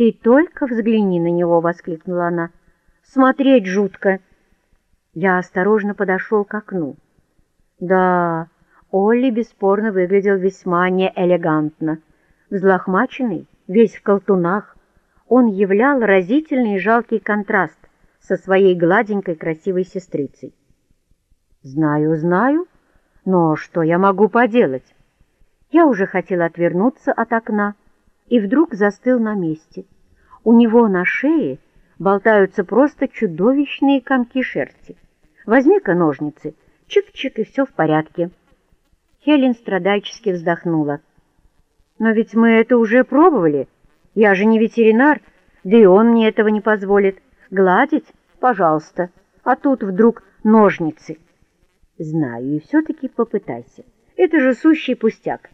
«Ты только взгляни на него!» — воскликнула она. «Смотреть жутко!» Я осторожно подошел к окну. Да, Олли бесспорно выглядел весьма неэлегантно. Взлохмаченный, весь в колтунах, он являл разительный и жалкий контраст со своей гладенькой красивой сестрицей. «Знаю, знаю, но что я могу поделать?» Я уже хотел отвернуться от окна и вдруг застыл на месте. У него на шее болтаются просто чудовищные комки шерсти. Возьми-ка ножницы, чик-чик, и все в порядке. Хелен страдальчески вздохнула. «Но ведь мы это уже пробовали. Я же не ветеринар, да и он мне этого не позволит. Гладить? Пожалуйста. А тут вдруг ножницы». «Знаю, и все-таки попытайся. Это же сущий пустяк».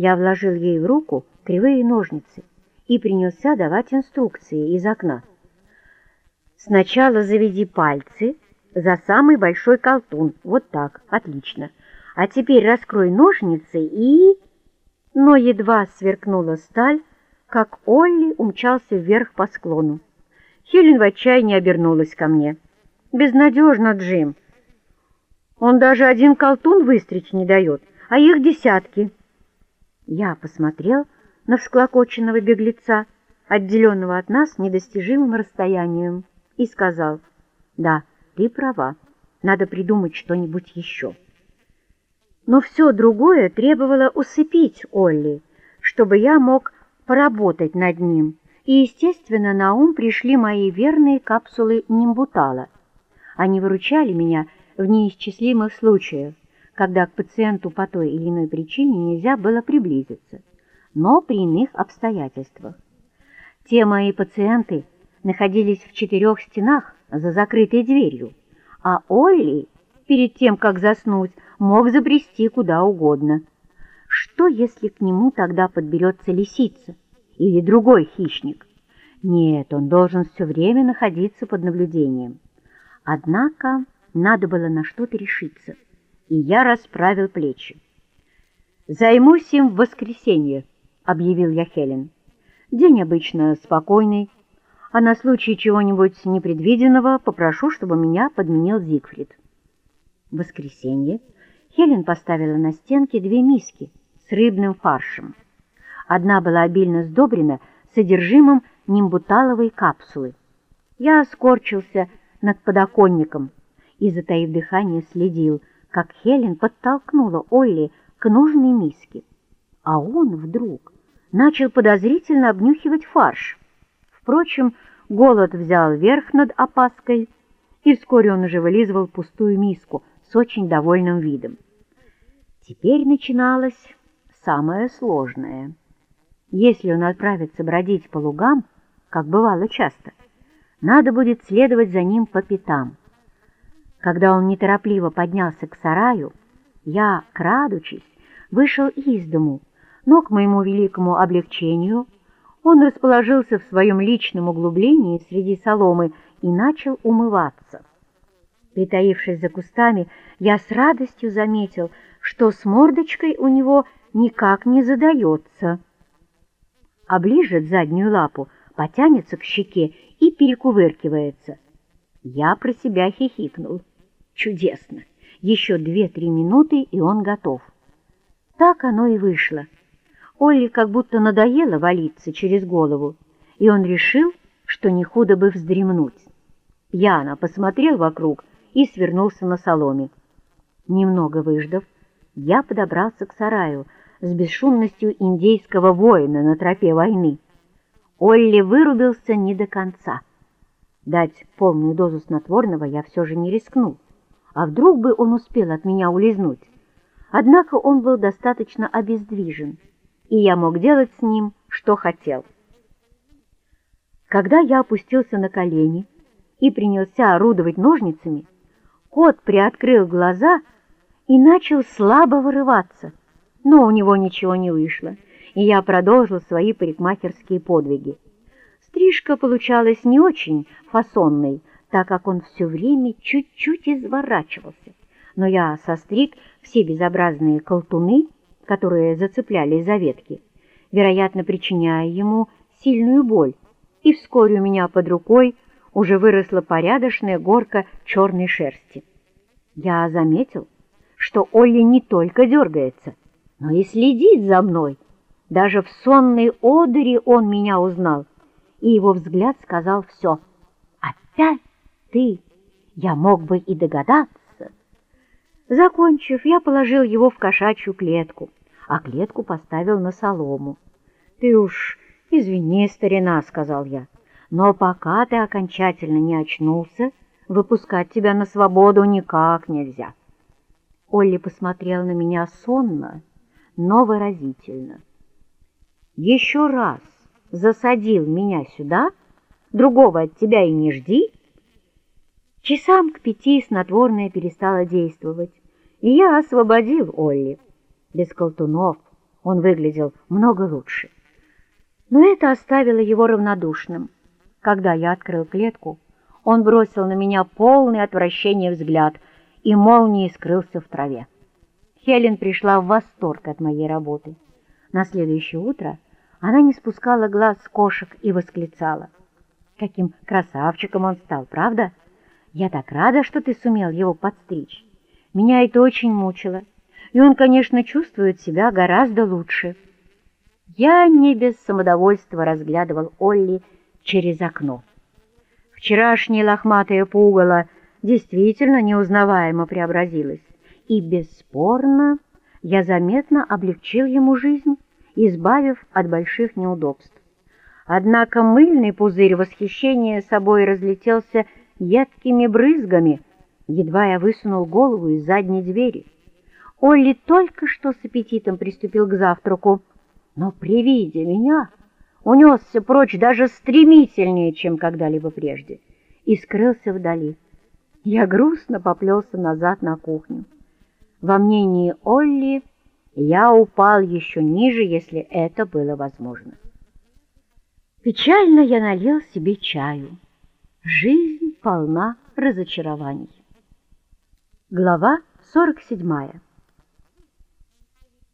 Я вложил ей в руку кривые ножницы и принялся давать инструкции из окна. «Сначала заведи пальцы за самый большой колтун. Вот так, отлично. А теперь раскрой ножницы и...» Но едва сверкнула сталь, как Олли умчался вверх по склону. Хелен в отчаянии обернулась ко мне. «Безнадежно, Джим. Он даже один колтун выстричь не дает, а их десятки». Я посмотрел на всклокоченного беглеца, отделенного от нас недостижимым расстоянием, и сказал, «Да, ты права, надо придумать что-нибудь еще». Но все другое требовало усыпить Олли, чтобы я мог поработать над ним, и, естественно, на ум пришли мои верные капсулы нимбутала. Они выручали меня в неисчислимых случаях, когда к пациенту по той или иной причине нельзя было приблизиться, но при иных обстоятельствах. Те мои пациенты находились в четырех стенах за закрытой дверью, а Олли, перед тем, как заснуть, мог забрести куда угодно. Что, если к нему тогда подберется лисица или другой хищник? Нет, он должен все время находиться под наблюдением. Однако надо было на что-то решиться, и я расправил плечи. «Займусь им в воскресенье», — объявил я Хелен. «День обычно спокойный, а на случай чего-нибудь непредвиденного попрошу, чтобы меня подменил Зигфрид». В воскресенье Хелен поставила на стенке две миски с рыбным фаршем. Одна была обильно сдобрена содержимым нимбуталовой капсулы. Я скорчился над подоконником и, затаив дыхание, следил, как Хелен подтолкнула Олли к нужной миске. А он вдруг начал подозрительно обнюхивать фарш. Впрочем, голод взял верх над опаской, и вскоре он уже вылизывал пустую миску с очень довольным видом. Теперь начиналось самое сложное. Если он отправится бродить по лугам, как бывало часто, надо будет следовать за ним по пятам. Когда он неторопливо поднялся к сараю, я, крадучись, вышел из дому, но, к моему великому облегчению, он расположился в своем личном углублении среди соломы и начал умываться. Притаившись за кустами, я с радостью заметил, что с мордочкой у него никак не задается. Оближет заднюю лапу, потянется к щеке и перекувыркивается. Я про себя хихикнул. Чудесно! Еще две-три минуты, и он готов. Так оно и вышло. Олли как будто надоело валиться через голову, и он решил, что не худо бы вздремнуть. Пьяно посмотрел вокруг и свернулся на соломе. Немного выждав, я подобрался к сараю с бесшумностью индейского воина на тропе войны. Олли вырубился не до конца. Дать полную дозу снотворного я все же не рискнул. А вдруг бы он успел от меня улизнуть? Однако он был достаточно обездвижен, и я мог делать с ним, что хотел. Когда я опустился на колени и принялся орудовать ножницами, кот приоткрыл глаза и начал слабо вырываться, но у него ничего не вышло, и я продолжил свои парикмахерские подвиги. Стрижка получалась не очень фасонной, так как он все время чуть-чуть изворачивался. Но я состриг все безобразные колтуны, которые зацеплялись за ветки, вероятно, причиняя ему сильную боль, и вскоре у меня под рукой уже выросла порядочная горка черной шерсти. Я заметил, что Олли не только дергается, но и следит за мной. Даже в сонной одыре он меня узнал, и его взгляд сказал все. «Опять ты! Я мог бы и догадаться!» Закончив, я положил его в кошачью клетку, а клетку поставил на солому. «Ты уж извини, старина», — сказал я, — «но пока ты окончательно не очнулся, выпускать тебя на свободу никак нельзя». Олли посмотрел на меня сонно, но выразительно. «Еще раз засадил меня сюда, другого от тебя и не жди». Часам к пяти снотворное перестало действовать, и я освободил Олли. Без колтунов он выглядел много лучше. Но это оставило его равнодушным. Когда я открыл клетку, он бросил на меня полный отвращения взгляд и молнией скрылся в траве. Хелен пришла в восторг от моей работы. На следующее утро она не спускала глаз с кошек и восклицала. «Каким красавчиком он стал, правда? Я так рада, что ты сумел его подстричь. Меня это очень мучило, и он, конечно, чувствует себя гораздо лучше». Я не без самодовольства разглядывал Олли через окно. Вчерашнее лохматое пугало действительно неузнаваемо преобразилось, и, бесспорно, я заметно облегчил ему жизнь, избавив от больших неудобств. Однако мыльный пузырь восхищения собой разлетелся едкими брызгами, едва я высунул голову из задней двери. Олли только что с аппетитом приступил к завтраку, но при виде меня унесся прочь даже стремительнее, чем когда-либо прежде, и скрылся вдали. Я грустно поплелся назад на кухню. Во мнении Олли я упал еще ниже, если это было возможно. Печально я налил себе чаю. Жизнь полна разочарований. Глава 47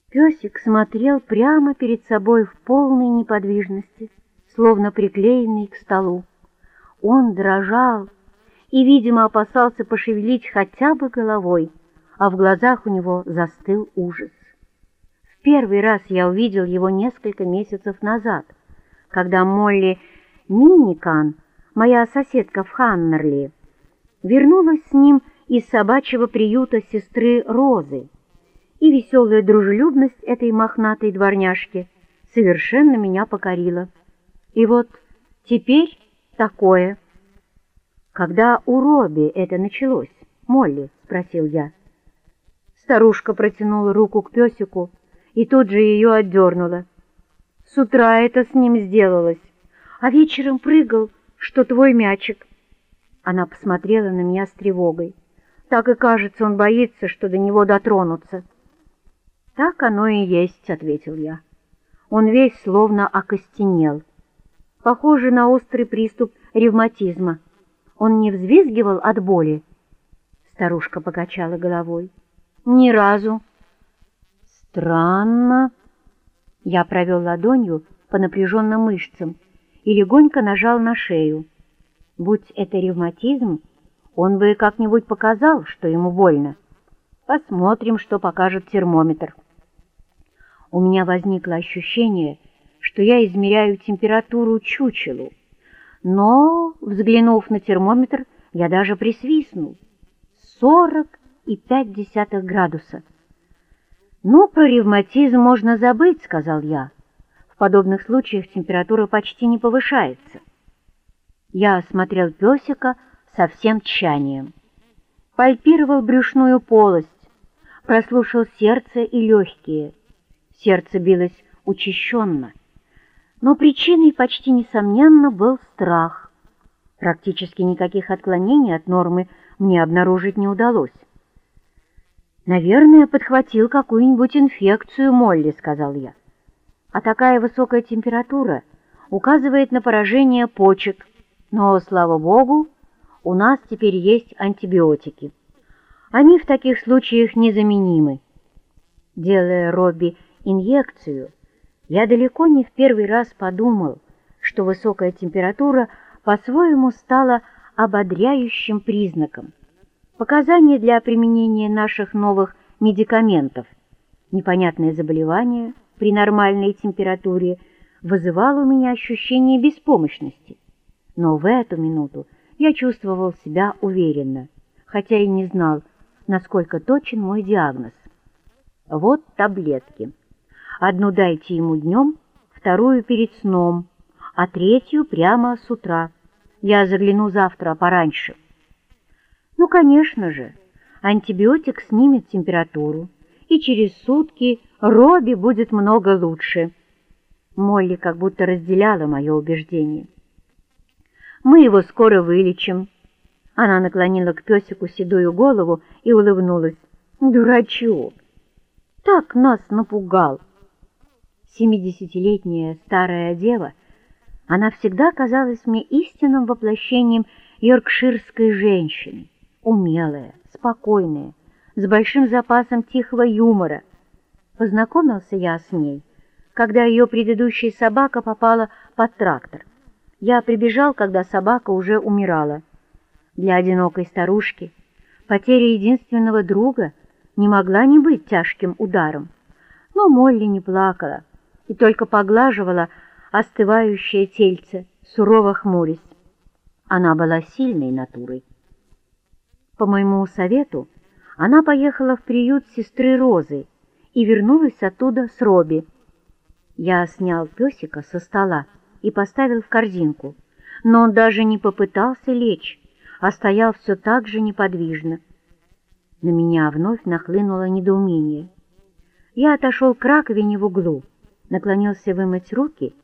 Песик смотрел прямо перед собой в полной неподвижности, словно приклеенный к столу. Он дрожал и, видимо, опасался пошевелить хотя бы головой, а в глазах у него застыл ужас. В первый раз я увидел его несколько месяцев назад, когда Молли Миникан, моя соседка в Ханнерли, вернулась с ним из собачьего приюта сестры Розы и веселая дружелюбность этой мохнатой дворняжки совершенно меня покорила. И вот теперь такое. Когда у Робби это началось, Молли, спросил я. Старушка протянула руку к песику и тут же ее отдернула. С утра это с ним сделалось, а вечером прыгал, что твой мячик. Она посмотрела на меня с тревогой. Так и кажется, он боится, что до него дотронутся. «Так оно и есть», — ответил я. Он весь словно окостенел. Похоже на острый приступ ревматизма. Он не взвизгивал от боли. Старушка покачала головой. «Ни разу». «Странно». Я провел ладонью по напряженным мышцам и легонько нажал на шею. Будь это ревматизм, он бы как-нибудь показал, что ему больно. Посмотрим, что покажет термометр. У меня возникло ощущение, что я измеряю температуру чучелу. Но, взглянув на термометр, я даже присвистнул. Сорок и пять десятых градуса. «Ну, про ревматизм можно забыть», — сказал я. «В подобных случаях температура почти не повышается». Я осмотрел песика со всем тщанием. Пальпировал брюшную полость, прослушал сердце и легкие — Сердце билось учащенно, но причиной почти несомненно был страх. Практически никаких отклонений от нормы мне обнаружить не удалось. «Наверное, подхватил какую-нибудь инфекцию, Молли», — сказал я. «А такая высокая температура указывает на поражение почек, но, слава богу, у нас теперь есть антибиотики. Они в таких случаях незаменимы». Делая Робби инъекцию, я далеко не в первый раз подумал, что высокая температура по-своему стала ободряющим признаком. Показания для применения наших новых медикаментов. Непонятное заболевание при нормальной температуре вызывало у меня ощущение беспомощности. Но в эту минуту я чувствовал себя уверенно, хотя и не знал, насколько точен мой диагноз. Вот таблетки. Одну дайте ему днем, вторую перед сном, а третью прямо с утра. Я загляну завтра пораньше. Ну, конечно же, антибиотик снимет температуру, и через сутки Робби будет много лучше. Молли как будто разделяла мое убеждение. Мы его скоро вылечим. Она наклонила к песику седую голову и улыбнулась. Дурачок! Так нас напугал! Семидесятилетняя старая дева, она всегда казалась мне истинным воплощением йоркширской женщины, умелая, спокойная, с большим запасом тихого юмора. Познакомился я с ней, когда ее предыдущая собака попала под трактор. Я прибежал, когда собака уже умирала. Для одинокой старушки потеря единственного друга не могла не быть тяжким ударом. Но Молли не плакала и только поглаживала остывающее тельце, сурово хмурясь. Она была сильной натурой. По моему совету она поехала в приют сестры Розы и вернулась оттуда с Робби. Я снял песика со стола и поставил в корзинку, но он даже не попытался лечь, а стоял все так же неподвижно. На меня вновь нахлынуло недоумение. Я отошел к раковине в углу, наклонился вымыть руки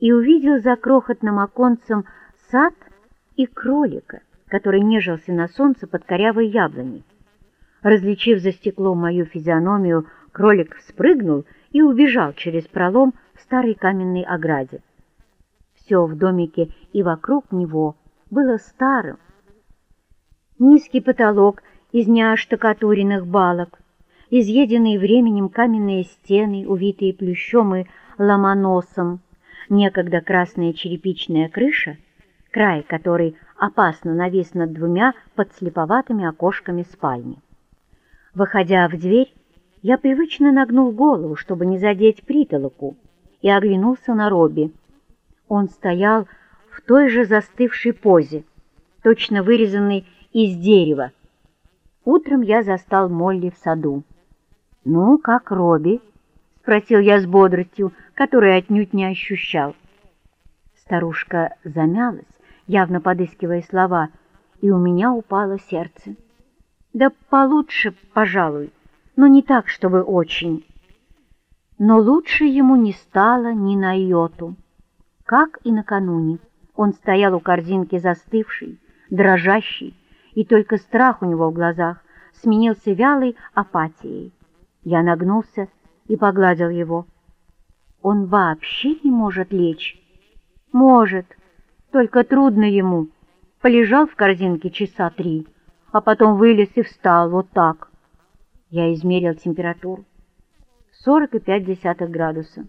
и увидел за крохотным оконцем сад и кролика, который нежился на солнце под корявой яблоней. Различив за стеклом мою физиономию, кролик вспрыгнул и убежал через пролом в старой каменной ограде. Все в домике и вокруг него было старым. Низкий потолок из неоштукатуренных балок, изъеденные временем каменные стены, увитые плющом и ломоносом, некогда красная черепичная крыша, край которой опасно навис над двумя подслеповатыми окошками спальни. Выходя в дверь, я привычно нагнул голову, чтобы не задеть притолоку, и оглянулся на Робби. Он стоял в той же застывшей позе, точно вырезанной из дерева. Утром я застал Молли в саду. «Ну, как Робби?» — спросил я с бодростью, которую отнюдь не ощущал. Старушка замялась, явно подыскивая слова, и у меня упало сердце. «Да получше, пожалуй, но не так, чтобы очень». Но лучше ему не стало ни на йоту. Как и накануне, он стоял у корзинки застывший, дрожащий, и только страх у него в глазах сменился вялой апатией. Я нагнулся и погладил его. Он вообще не может лечь? Может, только трудно ему. Полежал в корзинке часа три, а потом вылез и встал вот так. Я измерил температуру. 40,5 градуса.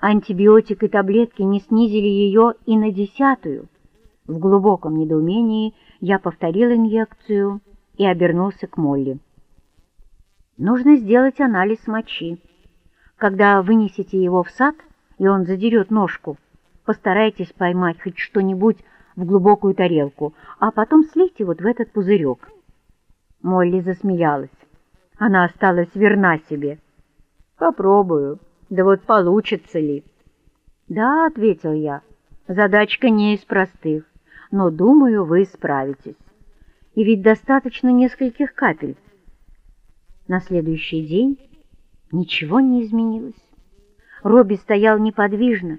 Антибиотик и таблетки не снизили ее и на десятую. В глубоком недоумении я повторил инъекцию и обернулся к Молли. Нужно сделать анализ мочи. Когда вынесете его в сад, и он задерет ножку, постарайтесь поймать хоть что-нибудь в глубокую тарелку, а потом слейте вот в этот пузырек. Молли засмеялась. Она осталась верна себе. Попробую. Да вот получится ли? Да, ответил я. Задачка не из простых, но, думаю, вы справитесь. И ведь достаточно нескольких капель. На следующий день ничего не изменилось. Робби стоял неподвижно.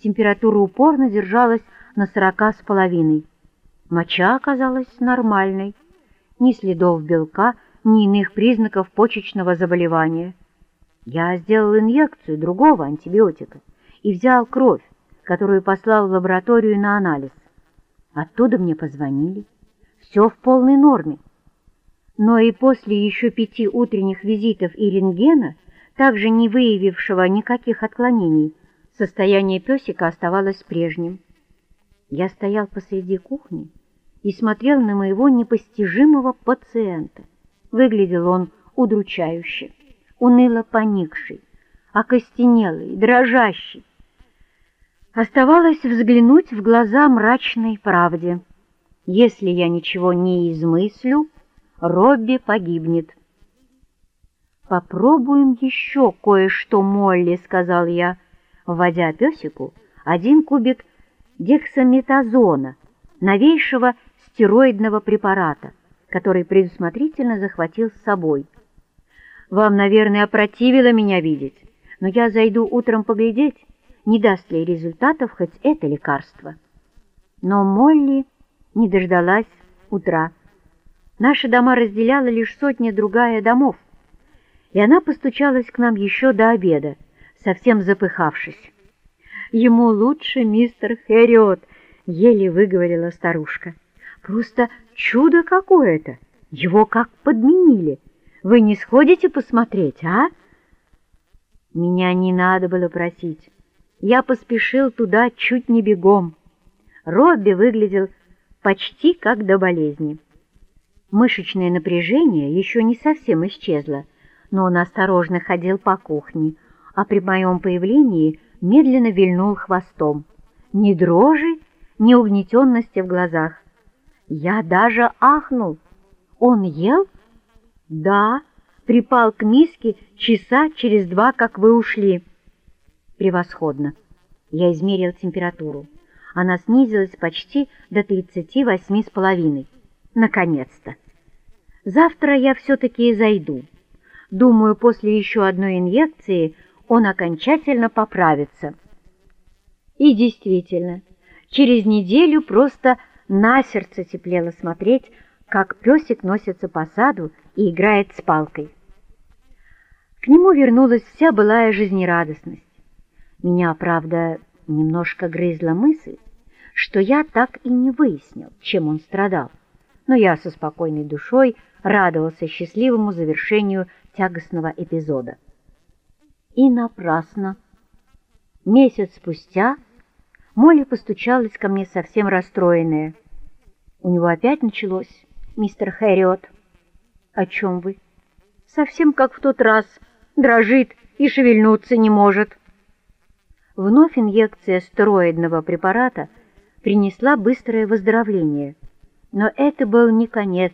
Температура упорно держалась на сорока с половиной. Моча оказалась нормальной. Ни следов белка, ни иных признаков почечного заболевания. Я сделал инъекцию другого антибиотика и взял кровь, которую послал в лабораторию на анализ. Оттуда мне позвонили. Все в полной норме но и после еще пяти утренних визитов и рентгена, также не выявившего никаких отклонений, Состояние песика оставалось прежним. Я стоял посреди кухни и смотрел на моего непостижимого пациента. Выглядел он удручающе, уныло поникший, окостенелый, дрожащий. Оставалось взглянуть в глаза мрачной правде. Если я ничего не измыслю, Робби погибнет. «Попробуем еще кое-что, Молли», — сказал я, вводя песику один кубик дексаметазона, новейшего стероидного препарата, который предусмотрительно захватил с собой. «Вам, наверное, опротивило меня видеть, но я зайду утром поглядеть, не даст ли результатов хоть это лекарство». Но Молли не дождалась утра. Наши дома разделяла лишь сотня-другая домов, и она постучалась к нам еще до обеда, совсем запыхавшись. «Ему лучше, мистер Хэриот», — еле выговорила старушка. «Просто чудо какое-то! Его как подменили! Вы не сходите посмотреть, а?» Меня не надо было просить. Я поспешил туда чуть не бегом. Робби выглядел почти как до болезни. Мышечное напряжение еще не совсем исчезло, но он осторожно ходил по кухне, а при моем появлении медленно вильнул хвостом. Ни дрожи, ни угнетенности в глазах. Я даже ахнул. Он ел? Да, припал к миске часа через два, как вы ушли. Превосходно. Я измерил температуру. Она снизилась почти до тридцати восьми с половиной. Наконец-то. Завтра я все-таки зайду. Думаю, после еще одной инъекции он окончательно поправится. И действительно, через неделю просто на сердце теплело смотреть, как песик носится по саду и играет с палкой. К нему вернулась вся былая жизнерадостность. Меня, правда, немножко грызла мысль, что я так и не выяснил, чем он страдал, но я со спокойной душой радовался счастливому завершению тягостного эпизода. И напрасно. Месяц спустя Молли постучалась ко мне совсем расстроенная. У него опять началось, мистер Хэриот. О чем вы? Совсем как в тот раз, дрожит и шевельнуться не может. Вновь инъекция стероидного препарата принесла быстрое выздоровление, но это был не конец,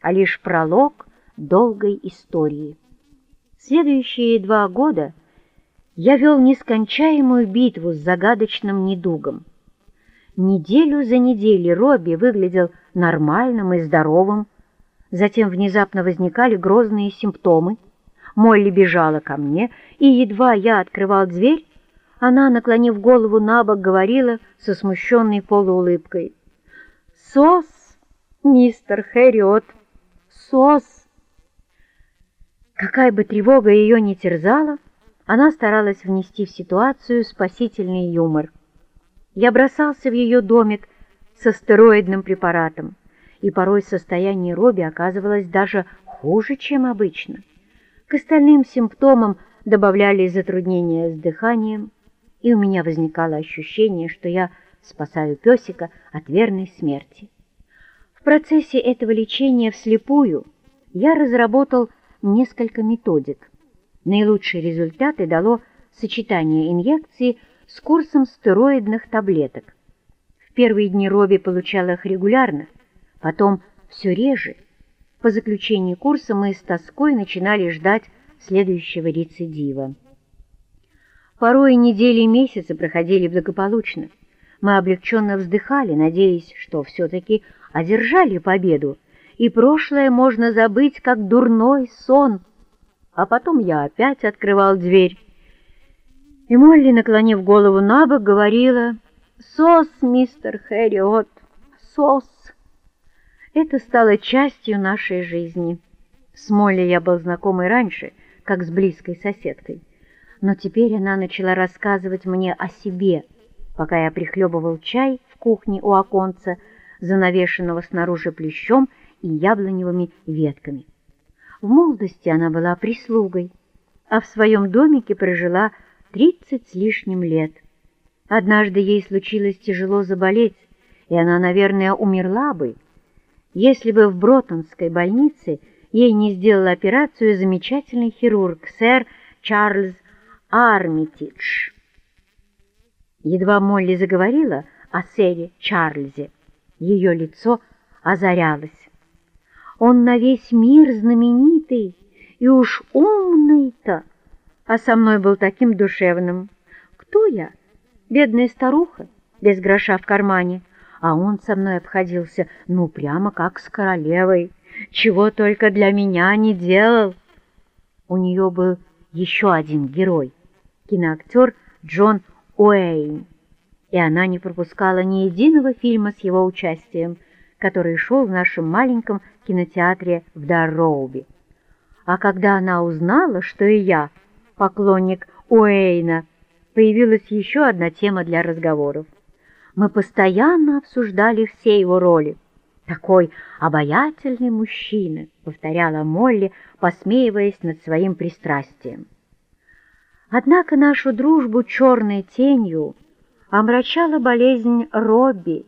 а лишь пролог долгой истории. Следующие два года я вел нескончаемую битву с загадочным недугом. Неделю за неделей Робби выглядел нормальным и здоровым, затем внезапно возникали грозные симптомы. Молли бежала ко мне, и едва я открывал дверь, она, наклонив голову на бок, говорила со смущенной полуулыбкой. «Сос, мистер Хэриот, сос!» Какая бы тревога ее ни терзала, она старалась внести в ситуацию спасительный юмор. Я бросался в ее домик со стероидным препаратом, и порой состояние Робби оказывалось даже хуже, чем обычно. К остальным симптомам добавлялись затруднения с дыханием, и у меня возникало ощущение, что я спасаю песика от верной смерти. В процессе этого лечения вслепую я разработал несколько методик. Наилучшие результаты дало сочетание инъекции с курсом стероидных таблеток. В первые дни Робби получал их регулярно, потом все реже. По заключении курса мы с тоской начинали ждать следующего рецидива. Порой недели и месяцы проходили благополучно. Мы облегченно вздыхали, надеясь, что все-таки одержали победу, и прошлое можно забыть, как дурной сон. А потом я опять открывал дверь, и Молли, наклонив голову на бок, говорила «Сос, мистер Хэриот, сос!» Это стало частью нашей жизни. С Молли я был знаком и раньше, как с близкой соседкой. Но теперь она начала рассказывать мне о себе, пока я прихлебывал чай в кухне у оконца, занавешенного снаружи плещом и яблоневыми ветками. В молодости она была прислугой, а в своем домике прожила тридцать с лишним лет. Однажды ей случилось тяжело заболеть, и она, наверное, умерла бы, если бы в Бротонской больнице ей не сделал операцию замечательный хирург сэр Чарльз Армитидж. Едва Молли заговорила о сэре Чарльзе, ее лицо озарялось. Он на весь мир знаменитый и уж умный-то, а со мной был таким душевным. Кто я? Бедная старуха, без гроша в кармане, а он со мной обходился, ну, прямо как с королевой, чего только для меня не делал. У нее был еще один герой, киноактер Джон Уэйн, и она не пропускала ни единого фильма с его участием, который шел в нашем маленьком кинотеатре в Дарроубе. А когда она узнала, что и я поклонник Уэйна, появилась еще одна тема для разговоров. Мы постоянно обсуждали все его роли. «Такой обаятельный мужчина», — повторяла Молли, посмеиваясь над своим пристрастием. Однако нашу дружбу черной тенью омрачала болезнь Робби.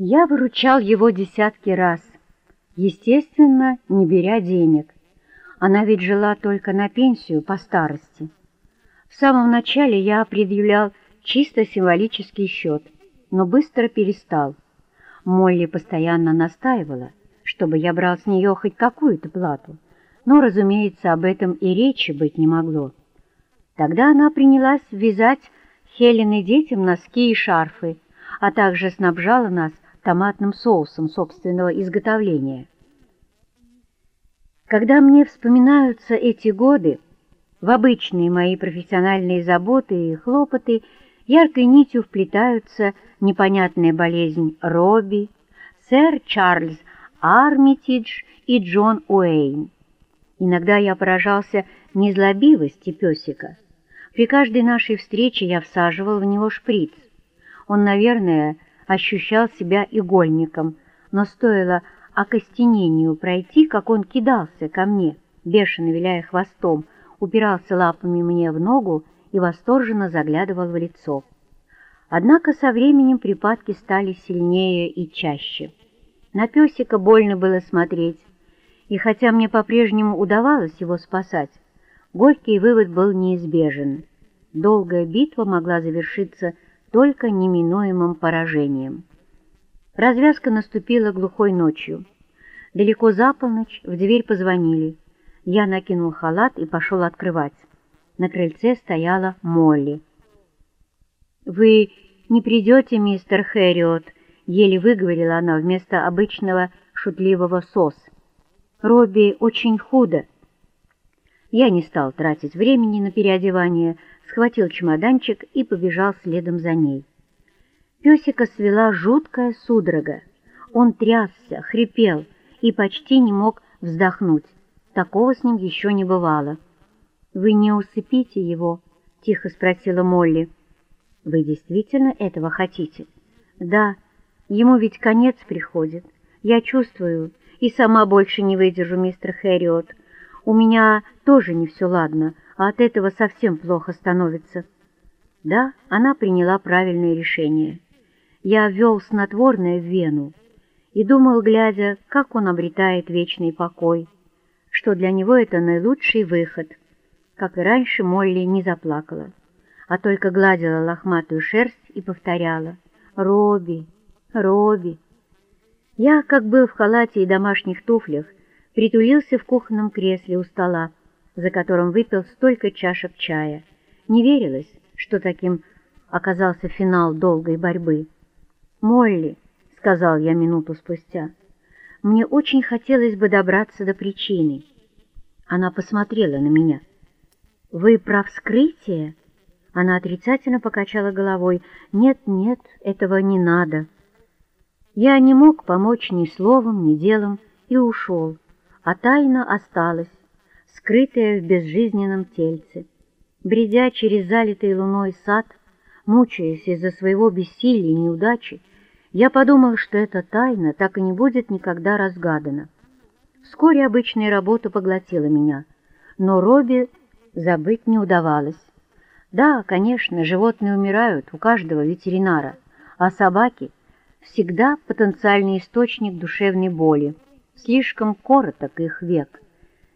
Я выручал его десятки раз, естественно, не беря денег. Она ведь жила только на пенсию по старости. В самом начале я предъявлял чисто символический счет, но быстро перестал. Молли постоянно настаивала, чтобы я брал с нее хоть какую-то плату, но, разумеется, об этом и речи быть не могло. Тогда она принялась вязать Хелен и детям носки и шарфы, а также снабжала нас томатным соусом собственного изготовления. Когда мне вспоминаются эти годы, в обычные мои профессиональные заботы и хлопоты яркой нитью вплетаются непонятная болезнь Робби, сэр Чарльз Армитидж и Джон Уэйн. Иногда я поражался незлобивости песика. При каждой нашей встрече я всаживал в него шприц. Он, наверное, ощущал себя игольником, но стоило окостенению пройти, как он кидался ко мне, бешено виляя хвостом, упирался лапами мне в ногу и восторженно заглядывал в лицо. Однако со временем припадки стали сильнее и чаще. На песика больно было смотреть, и хотя мне по-прежнему удавалось его спасать, горький вывод был неизбежен. Долгая битва могла завершиться только неминуемым поражением. Развязка наступила глухой ночью. Далеко за полночь в дверь позвонили. Я накинул халат и пошел открывать. На крыльце стояла Молли. «Вы не придете, мистер Хэриот?» — еле выговорила она вместо обычного шутливого «сос». «Робби очень худо». Я не стал тратить времени на переодевание, схватил чемоданчик и побежал следом за ней. Песика свела жуткая судорога. Он трясся, хрипел и почти не мог вздохнуть. Такого с ним еще не бывало. «Вы не усыпите его?» — тихо спросила Молли. «Вы действительно этого хотите?» «Да, ему ведь конец приходит. Я чувствую, и сама больше не выдержу, мистер Хэриот. У меня тоже не все ладно, а от этого совсем плохо становится». Да, она приняла правильное решение. Я ввел снотворное в вену и думал, глядя, как он обретает вечный покой, что для него это наилучший выход. Как и раньше, Молли не заплакала, а только гладила лохматую шерсть и повторяла «Робби, Робби». Я, как был в халате и домашних туфлях, притулился в кухонном кресле у стола, за которым выпил столько чашек чая. Не верилось, что таким оказался финал долгой борьбы. «Молли», — сказал я минуту спустя, — «мне очень хотелось бы добраться до причины». Она посмотрела на меня. «Вы про вскрытие?» Она отрицательно покачала головой. «Нет, нет, этого не надо». Я не мог помочь ни словом, ни делом и ушел а тайна осталась, скрытая в безжизненном тельце. Бредя через залитый луной сад, мучаясь из-за своего бессилия и неудачи, я подумал, что эта тайна так и не будет никогда разгадана. Вскоре обычная работа поглотила меня, но Робби забыть не удавалось. Да, конечно, животные умирают у каждого ветеринара, а собаки всегда потенциальный источник душевной боли. Слишком короток их век.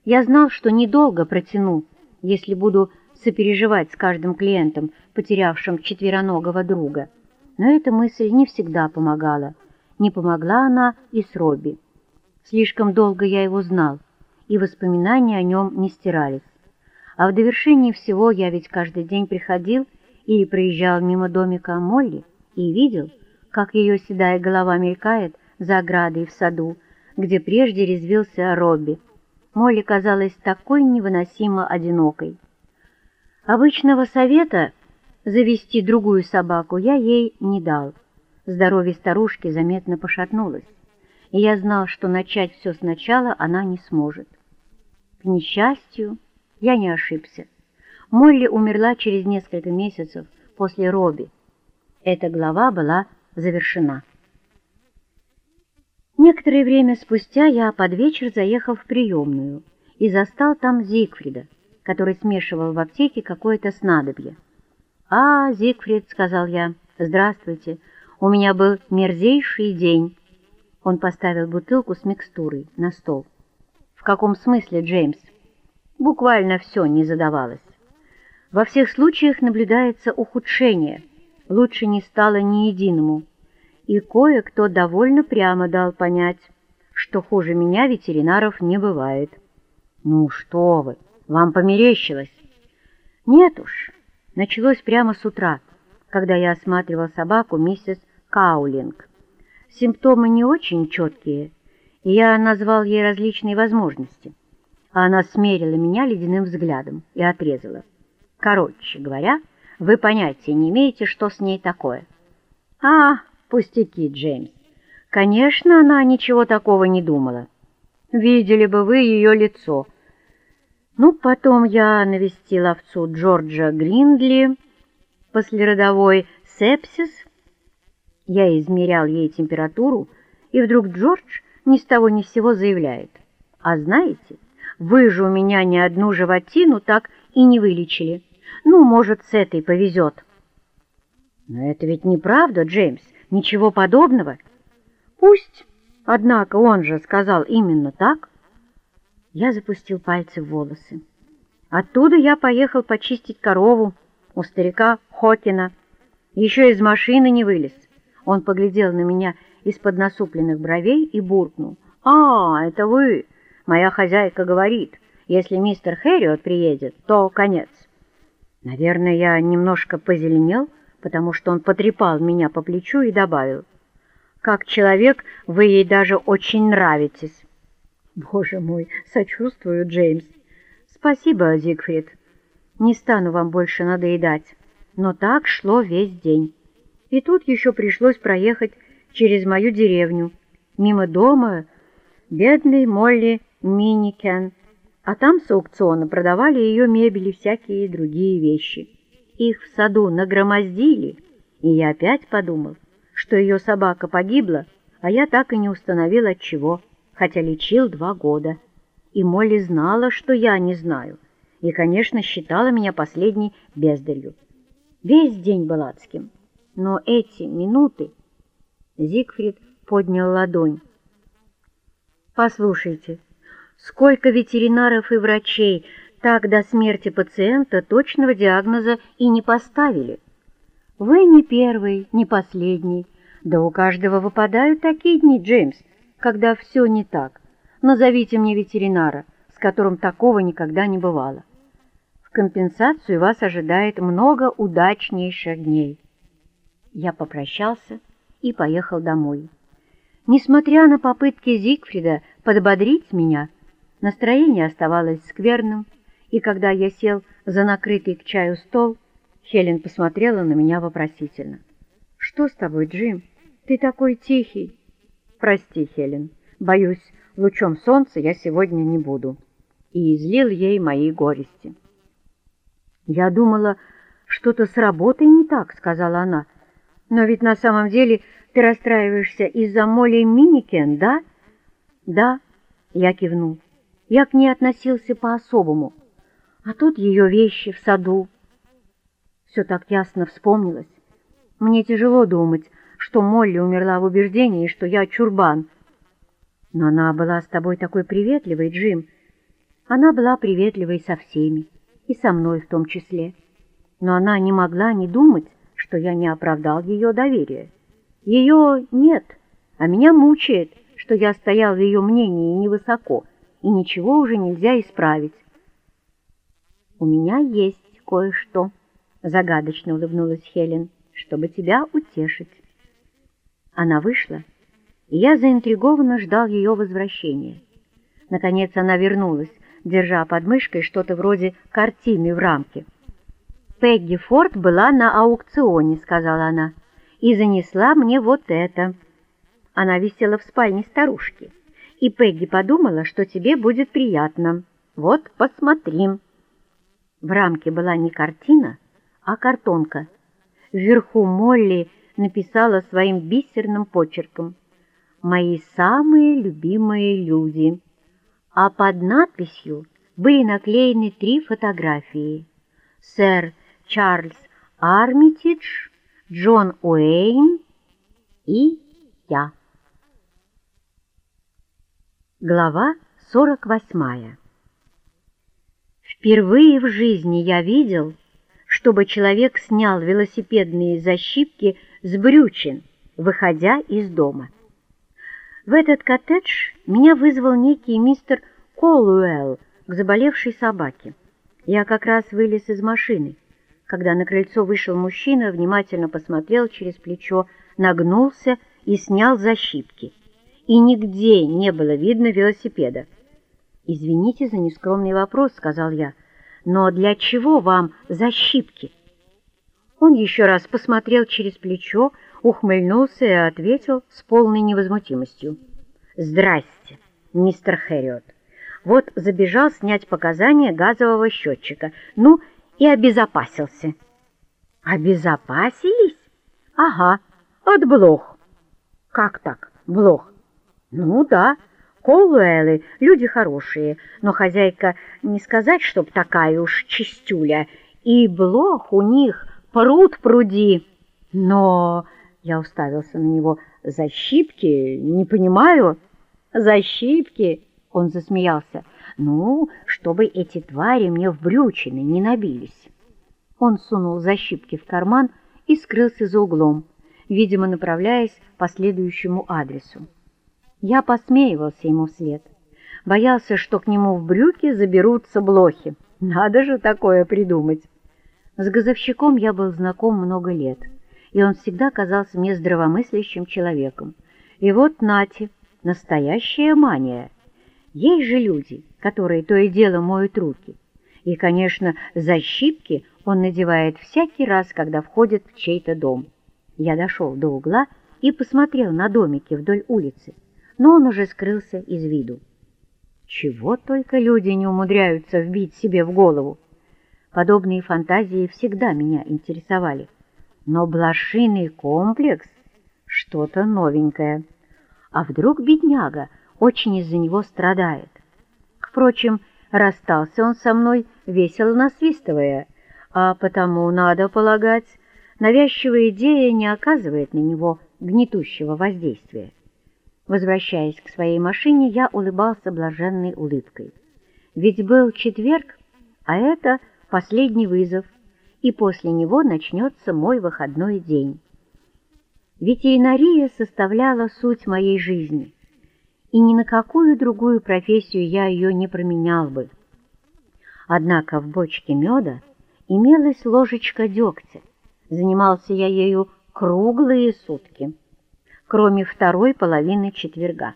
Я знал, что недолго протяну, если буду сопереживать с каждым клиентом, потерявшим четвероногого друга. Но эта мысль не всегда помогала. Не помогла она и с Робби. Слишком долго я его знал, и воспоминания о нем не стирались. А в довершении всего я ведь каждый день приходил или проезжал мимо домика Молли и видел, как ее седая голова мелькает за оградой в саду, где прежде резвился Робби. Молли казалась такой невыносимо одинокой. Обычного совета завести другую собаку я ей не дал. Здоровье старушки заметно пошатнулось, и я знал, что начать все сначала она не сможет. К несчастью, я не ошибся. Молли умерла через несколько месяцев после Робби. Эта глава была завершена. Некоторое время спустя я под вечер заехал в приемную и застал там Зигфрида, который смешивал в аптеке какое-то снадобье. «А, Зигфрид», — сказал я, — «здравствуйте, у меня был мерзейший день». Он поставил бутылку с микстурой на стол. «В каком смысле, Джеймс?» Буквально все не задавалось. Во всех случаях наблюдается ухудшение, лучше не стало ни единому и кое-кто довольно прямо дал понять, что хуже меня ветеринаров не бывает. «Ну что вы, вам померещилось?» «Нет уж, началось прямо с утра, когда я осматривал собаку миссис Каулинг. Симптомы не очень четкие, и я назвал ей различные возможности, а она смерила меня ледяным взглядом и отрезала. Короче говоря, вы понятия не имеете, что с ней такое. «А, Пустяки, Джеймс. Конечно, она ничего такого не думала. Видели бы вы ее лицо. Ну, потом я навестил овцу Джорджа Гриндли, послеродовой сепсис. Я измерял ей температуру, и вдруг Джордж ни с того ни с сего заявляет. А знаете, вы же у меня ни одну животину так и не вылечили. Ну, может, с этой повезет. Но это ведь неправда, Джеймс. Ничего подобного. Пусть, однако, он же сказал именно так. Я запустил пальцы в волосы. Оттуда я поехал почистить корову у старика Хокина. Еще из машины не вылез. Он поглядел на меня из-под насупленных бровей и буркнул. «А, это вы! Моя хозяйка говорит, если мистер Хэриот приедет, то конец». Наверное, я немножко позеленел, потому что он потрепал меня по плечу и добавил, «Как человек вы ей даже очень нравитесь». «Боже мой, сочувствую, Джеймс». «Спасибо, Зигфрид. Не стану вам больше надоедать». Но так шло весь день. И тут еще пришлось проехать через мою деревню, мимо дома бедной Молли Миникен, а там с аукциона продавали ее мебель и всякие другие вещи их в саду нагромоздили, и я опять подумал, что ее собака погибла, а я так и не установил от чего, хотя лечил два года. И Молли знала, что я не знаю, и, конечно, считала меня последней бездарью. Весь день был адским, но эти минуты... Зигфрид поднял ладонь. «Послушайте, сколько ветеринаров и врачей так до смерти пациента точного диагноза и не поставили. Вы не первый, не последний. Да у каждого выпадают такие дни, Джеймс, когда все не так. Назовите мне ветеринара, с которым такого никогда не бывало. В компенсацию вас ожидает много удачнейших дней. Я попрощался и поехал домой. Несмотря на попытки Зигфрида подбодрить меня, настроение оставалось скверным, и когда я сел за накрытый к чаю стол, Хелен посмотрела на меня вопросительно. «Что с тобой, Джим? Ты такой тихий!» «Прости, Хелен, боюсь, лучом солнца я сегодня не буду». И излил ей мои горести. «Я думала, что-то с работой не так», — сказала она. «Но ведь на самом деле ты расстраиваешься из-за Молли Миникен, да?» «Да», — я кивнул. «Я к ней относился по-особому» а тут ее вещи в саду. Все так ясно вспомнилось. Мне тяжело думать, что Молли умерла в убеждении, что я чурбан. Но она была с тобой такой приветливой, Джим. Она была приветливой со всеми, и со мной в том числе. Но она не могла не думать, что я не оправдал ее доверие. Ее нет, а меня мучает, что я стоял в ее мнении невысоко, и ничего уже нельзя исправить. «У меня есть кое-что», — загадочно улыбнулась Хелен, — «чтобы тебя утешить». Она вышла, и я заинтригованно ждал ее возвращения. Наконец она вернулась, держа под мышкой что-то вроде картины в рамке. «Пегги Форд была на аукционе», — сказала она, — «и занесла мне вот это». Она висела в спальне старушки, и Пегги подумала, что тебе будет приятно. Вот, посмотри. В рамке была не картина, а картонка. Вверху Молли написала своим бисерным почерком «Мои самые любимые люди». А под надписью были наклеены три фотографии. Сэр Чарльз Армитидж, Джон Уэйн и я. Глава 48 Впервые в жизни я видел, чтобы человек снял велосипедные защипки с брючин, выходя из дома. В этот коттедж меня вызвал некий мистер Колуэлл к заболевшей собаке. Я как раз вылез из машины. Когда на крыльцо вышел мужчина, внимательно посмотрел через плечо, нагнулся и снял защипки и нигде не было видно велосипеда. «Извините за нескромный вопрос», — сказал я, — «но для чего вам защипки?» Он еще раз посмотрел через плечо, ухмыльнулся и ответил с полной невозмутимостью. «Здрасте, мистер Хэриот. Вот забежал снять показания газового счетчика. Ну, и обезопасился». «Обезопасились? Ага, от блох». «Как так, блох?» Ну да, Колуэллы — люди хорошие, но хозяйка не сказать, чтоб такая уж чистюля, и блох у них пруд пруди. Но я уставился на него. Защипки? Не понимаю. Защипки? Он засмеялся. Ну, чтобы эти твари мне в брючины не набились. Он сунул защипки в карман и скрылся за углом, видимо, направляясь по следующему адресу. Я посмеивался ему вслед. Боялся, что к нему в брюки заберутся блохи. Надо же такое придумать. С газовщиком я был знаком много лет, и он всегда казался мне здравомыслящим человеком. И вот нате, настоящая мания. Есть же люди, которые то и дело моют руки. И, конечно, защипки он надевает всякий раз, когда входит в чей-то дом. Я дошел до угла и посмотрел на домики вдоль улицы но он уже скрылся из виду. Чего только люди не умудряются вбить себе в голову. Подобные фантазии всегда меня интересовали. Но блошиный комплекс — что-то новенькое. А вдруг бедняга очень из-за него страдает? Впрочем, расстался он со мной, весело насвистывая, а потому, надо полагать, навязчивая идея не оказывает на него гнетущего воздействия. Возвращаясь к своей машине, я улыбался блаженной улыбкой. Ведь был четверг, а это последний вызов, и после него начнется мой выходной день. Ветеринария составляла суть моей жизни, и ни на какую другую профессию я ее не променял бы. Однако в бочке меда имелась ложечка дегтя. Занимался я ею круглые сутки кроме второй половины четверга.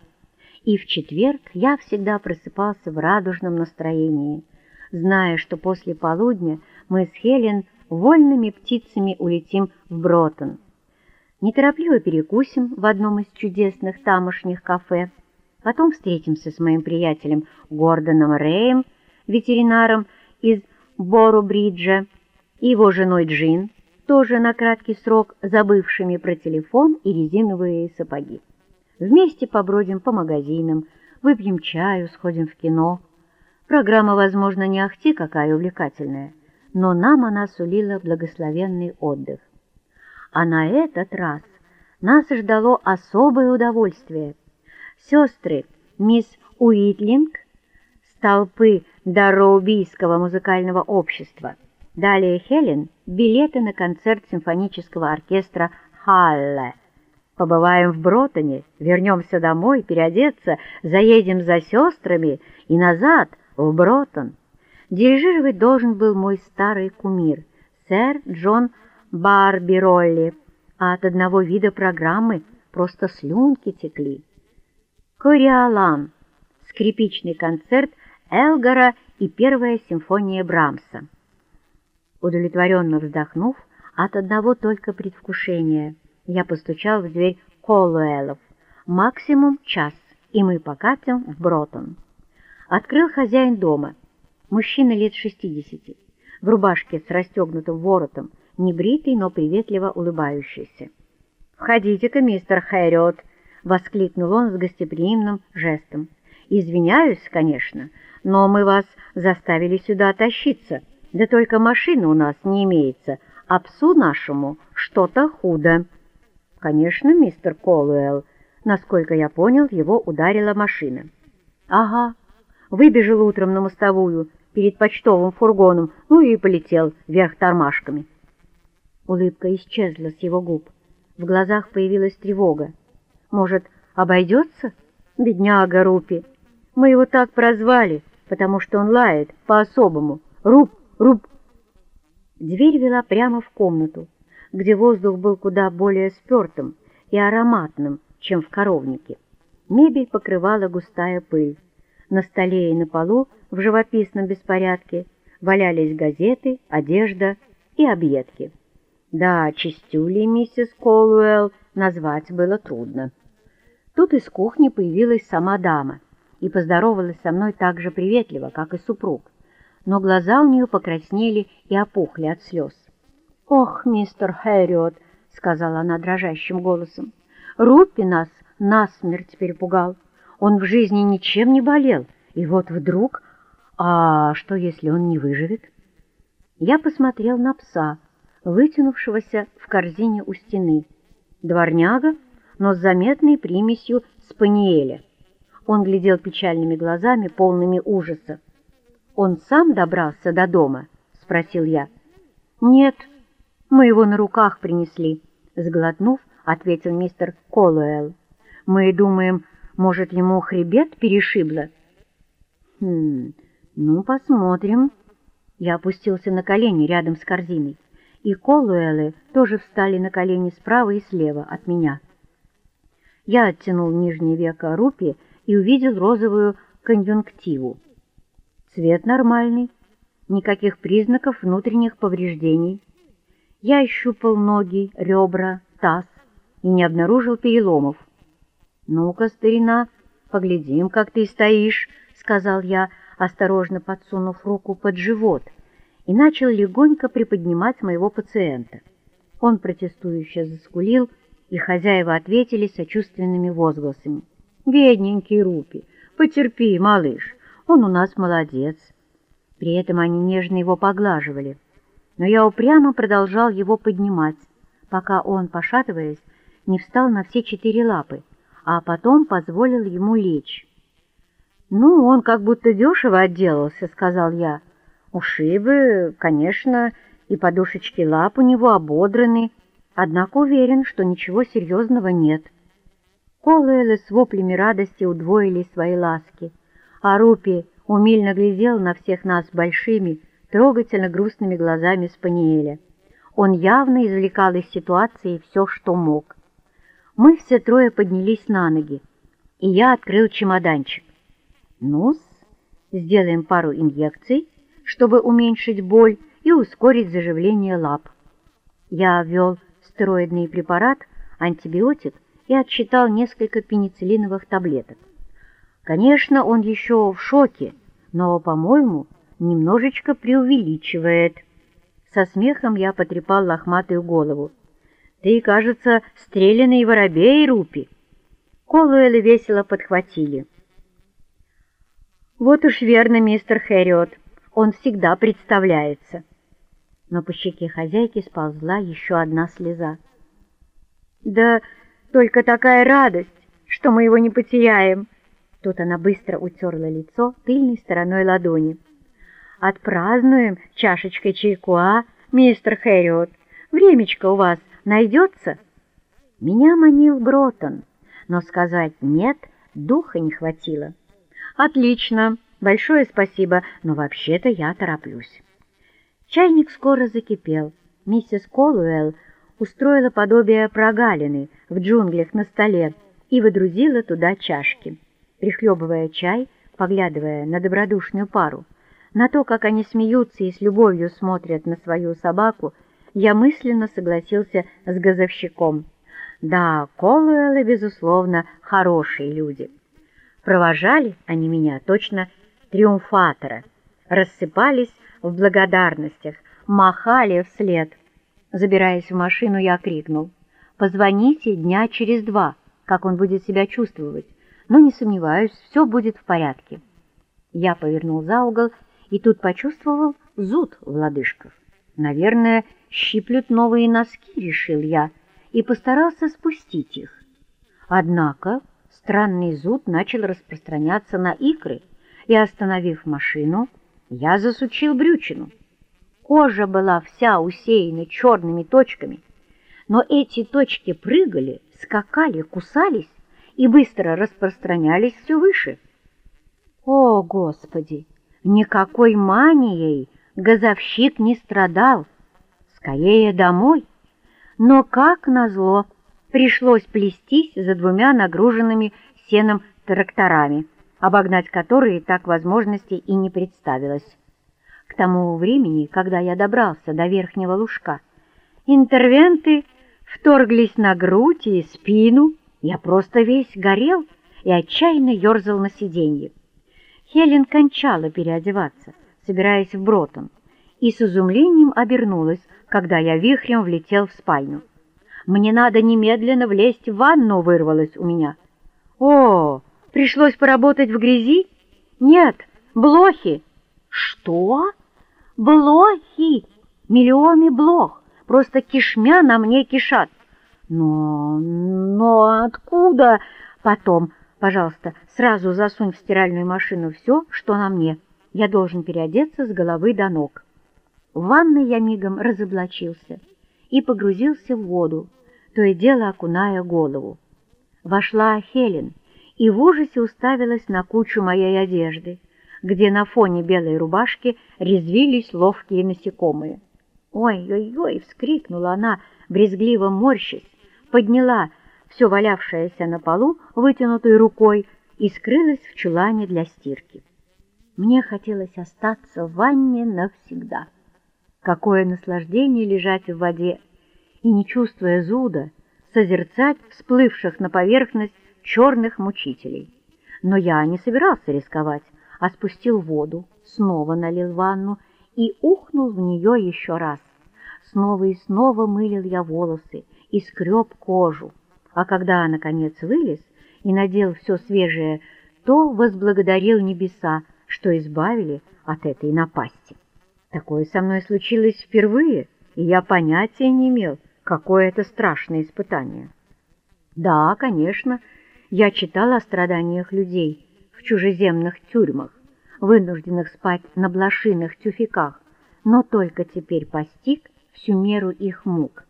И в четверг я всегда просыпался в радужном настроении, зная, что после полудня мы с Хелен вольными птицами улетим в Бротон. Неторопливо перекусим в одном из чудесных тамошних кафе, потом встретимся с моим приятелем Гордоном Рэем, ветеринаром из Бору-Бриджа, и его женой Джин, тоже на краткий срок забывшими про телефон и резиновые сапоги. Вместе побродим по магазинам, выпьем чаю, сходим в кино. Программа, возможно, не ахти какая увлекательная, но нам она сулила благословенный отдых. А на этот раз нас ждало особое удовольствие. Сестры мисс Уитлинг с толпы Дарроубийского музыкального общества, далее Хелен билеты на концерт симфонического оркестра «Халле», Побываем в Бротоне, вернемся домой, переодеться, заедем за сестрами и назад, в Бротон. Дирижировать должен был мой старый кумир, сэр Джон Барбиролли, а от одного вида программы просто слюнки текли. Кориолан, скрипичный концерт Элгара и первая симфония Брамса. Удовлетворенно вздохнув от одного только предвкушения, я постучал в дверь Колуэлов. Максимум час, и мы покатим в Бротон. Открыл хозяин дома, мужчина лет шестидесяти, в рубашке с расстегнутым воротом, небритый, но приветливо улыбающийся. «Входите-ка, мистер Хэриот!» — воскликнул он с гостеприимным жестом. «Извиняюсь, конечно, но мы вас заставили сюда тащиться. Да только машины у нас не имеется, а псу нашему что-то худо». «Конечно, мистер Колуэлл. Насколько я понял, его ударила машина». «Ага. Выбежал утром на мостовую перед почтовым фургоном, ну и полетел вверх тормашками». Улыбка исчезла с его губ. В глазах появилась тревога. «Может, обойдется? Бедняга Рупи. Мы его так прозвали, потому что он лает по-особому. Руп, Руп!» Дверь вела прямо в комнату где воздух был куда более спертым и ароматным, чем в коровнике. Мебель покрывала густая пыль. На столе и на полу в живописном беспорядке валялись газеты, одежда и объедки. Да, чистюли миссис Колуэлл назвать было трудно. Тут из кухни появилась сама дама и поздоровалась со мной так же приветливо, как и супруг, но глаза у нее покраснели и опухли от слез. «Ох, мистер Хэриот», — сказала она дрожащим голосом, — «Руппи нас насмерть перепугал. Он в жизни ничем не болел, и вот вдруг... А что, если он не выживет?» Я посмотрел на пса, вытянувшегося в корзине у стены. Дворняга, но с заметной примесью спаниеля. Он глядел печальными глазами, полными ужаса. «Он сам добрался до дома?» — спросил я. «Нет», «Мы его на руках принесли», — сглотнув, ответил мистер Колуэлл. «Мы думаем, может, ему хребет перешибло?» «Хм, ну, посмотрим». Я опустился на колени рядом с корзиной, и Колуэллы тоже встали на колени справа и слева от меня. Я оттянул нижнее веко Рупи и увидел розовую конъюнктиву. Цвет нормальный, никаких признаков внутренних повреждений. Я ощупал ноги, ребра, таз и не обнаружил переломов. «Ну-ка, старина, поглядим, как ты стоишь», — сказал я, осторожно подсунув руку под живот, и начал легонько приподнимать моего пациента. Он протестующе заскулил, и хозяева ответили сочувственными возгласами. «Бедненький Рупи, потерпи, малыш, он у нас молодец». При этом они нежно его поглаживали но я упрямо продолжал его поднимать, пока он, пошатываясь, не встал на все четыре лапы, а потом позволил ему лечь. «Ну, он как будто дешево отделался», — сказал я. «Ушибы, конечно, и подушечки лап у него ободраны, однако уверен, что ничего серьезного нет». Колуэлы с воплями радости удвоили свои ласки, а Рупи умильно глядел на всех нас большими, трогательно грустными глазами Спаниеля. Он явно извлекал из ситуации все, что мог. Мы все трое поднялись на ноги, и я открыл чемоданчик. ну сделаем пару инъекций, чтобы уменьшить боль и ускорить заживление лап. Я ввел стероидный препарат, антибиотик и отсчитал несколько пенициллиновых таблеток. Конечно, он еще в шоке, но, по-моему, немножечко преувеличивает. Со смехом я потрепал лохматую голову. Ты, кажется, стрелянный воробей, Рупи. Колуэлы весело подхватили. Вот уж верно, мистер Хэриот, он всегда представляется. но по щеке хозяйки сползла еще одна слеза. «Да только такая радость, что мы его не потеряем!» Тут она быстро утерла лицо тыльной стороной ладони. «Отпразднуем чашечкой чайку, а, мистер Хэриот? Времечко у вас найдется?» Меня манил Гротон, но сказать «нет» духа не хватило. «Отлично, большое спасибо, но вообще-то я тороплюсь». Чайник скоро закипел. Миссис Колуэлл устроила подобие прогалины в джунглях на столе и выдрузила туда чашки. Прихлебывая чай, поглядывая на добродушную пару, на то, как они смеются и с любовью смотрят на свою собаку, я мысленно согласился с газовщиком. Да, Колуэллы, безусловно, хорошие люди. Провожали они меня точно триумфатора, рассыпались в благодарностях, махали вслед. Забираясь в машину, я крикнул. «Позвоните дня через два, как он будет себя чувствовать. Но не сомневаюсь, все будет в порядке». Я повернул за угол и тут почувствовал зуд в лодыжках. «Наверное, щиплют новые носки», — решил я, и постарался спустить их. Однако странный зуд начал распространяться на икры, и, остановив машину, я засучил брючину. Кожа была вся усеяна черными точками, но эти точки прыгали, скакали, кусались и быстро распространялись все выше. О, Господи! Никакой манией газовщик не страдал, скорее домой. Но, как назло, пришлось плестись за двумя нагруженными сеном тракторами обогнать которые так возможности и не представилось. К тому времени, когда я добрался до верхнего лужка, интервенты вторглись на грудь и спину, я просто весь горел и отчаянно ерзал на сиденье. Хелен кончала переодеваться, собираясь в Бротон, и с изумлением обернулась, когда я вихрем влетел в спальню. «Мне надо немедленно влезть в ванну», — вырвалось у меня. «О, Пришлось поработать в грязи? Нет, блохи. Что? Блохи! Миллионы блох, просто кишмя на мне кишат. Но, но откуда? Потом, пожалуйста, сразу засунь в стиральную машину все, что на мне. Я должен переодеться с головы до ног. В ванной я мигом разоблачился и погрузился в воду, то и дело окуная голову. Вошла Хелен и в ужасе уставилась на кучу моей одежды, где на фоне белой рубашки резвились ловкие насекомые. «Ой-ой-ой!» — вскрикнула она, брезгливо морщась, подняла все валявшееся на полу вытянутой рукой и скрылась в чулане для стирки. Мне хотелось остаться в ванне навсегда. Какое наслаждение лежать в воде и, не чувствуя зуда, созерцать всплывших на поверхность черных мучителей. Но я не собирался рисковать, а спустил воду, снова налил ванну и ухнул в нее еще раз. Снова и снова мылил я волосы и скреб кожу, а когда, наконец, вылез и надел все свежее, то возблагодарил небеса, что избавили от этой напасти. Такое со мной случилось впервые, и я понятия не имел, какое это страшное испытание. Да, конечно, я читала о страданиях людей в чужеземных тюрьмах, вынужденных спать на блошиных тюфяках, но только теперь постиг всю меру их мук.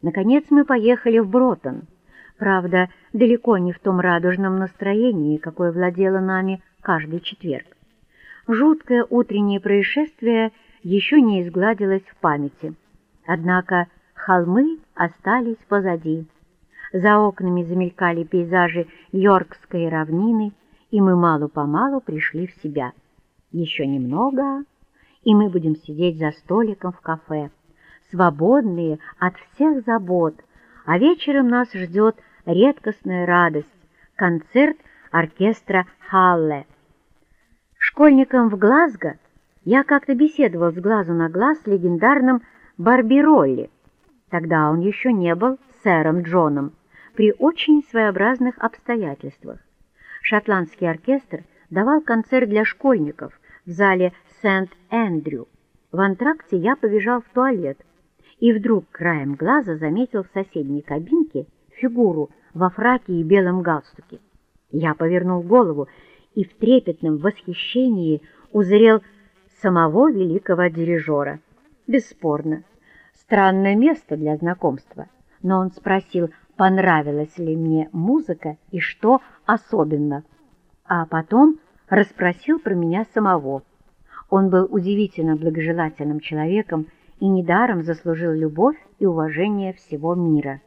Наконец мы поехали в Бротон, правда, далеко не в том радужном настроении, какое владело нами каждый четверг. Жуткое утреннее происшествие еще не изгладилось в памяти, однако холмы остались позади. За окнами замелькали пейзажи Йоркской равнины, и мы мало-помалу пришли в себя. Еще немного, и мы будем сидеть за столиком в кафе, свободные от всех забот, а вечером нас ждет редкостная радость — концерт оркестра Халле. Школьником в Глазго я как-то беседовал с глазу на глаз с легендарным Барби Ролли. Тогда он еще не был сэром Джоном, при очень своеобразных обстоятельствах. Шотландский оркестр давал концерт для школьников в зале Сент-Эндрю, В антракте я побежал в туалет и вдруг краем глаза заметил в соседней кабинке фигуру во фраке и белом галстуке. Я повернул голову и в трепетном восхищении узрел самого великого дирижера. Бесспорно, странное место для знакомства, но он спросил, понравилась ли мне музыка и что особенно, а потом расспросил про меня самого. Он был удивительно благожелательным человеком и недаром заслужил любовь и уважение всего мира.